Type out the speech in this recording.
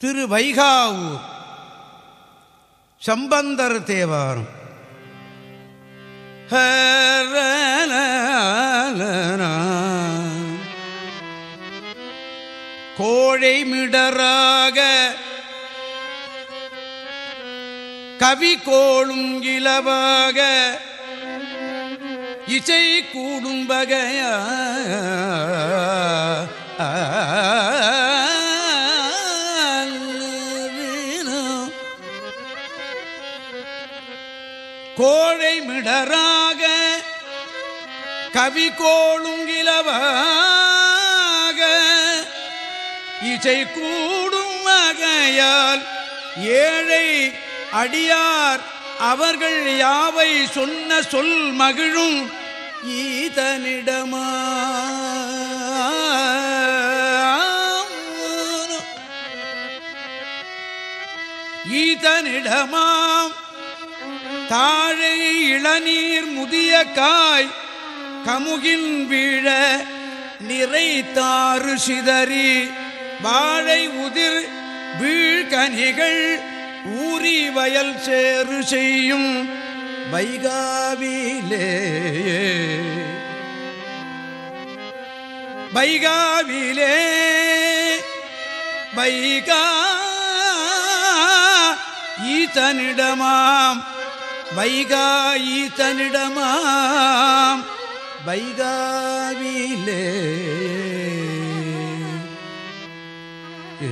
திரு வைகாவூர் சம்பந்தர் தேவாரம். கோழை மிடராக கவி கோளும் இளவாக இசை கூடும் வகையா கோழை மிடராக கவி கோளுங்கிலவாக இசை கூடும் வகையால் ஏழை அடியார் அவர்கள் யாவை சொன்ன சொல் மகிழும் ஈதனிடமா? ஈதனிடமாம். தாழை இளநீர் முதிய காய் கமுகின் வீழ நிறை தாறு சிதறி வாழை உதிர் வீழ்கனிகள் ஊறி வயல் சேறு செய்யும் வைகாவிலே. வைகாவிலே வைகா ஈசனிடமாம் வைகாயி தனிடமாம் வைகாவிலே ஏ.